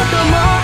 Come on.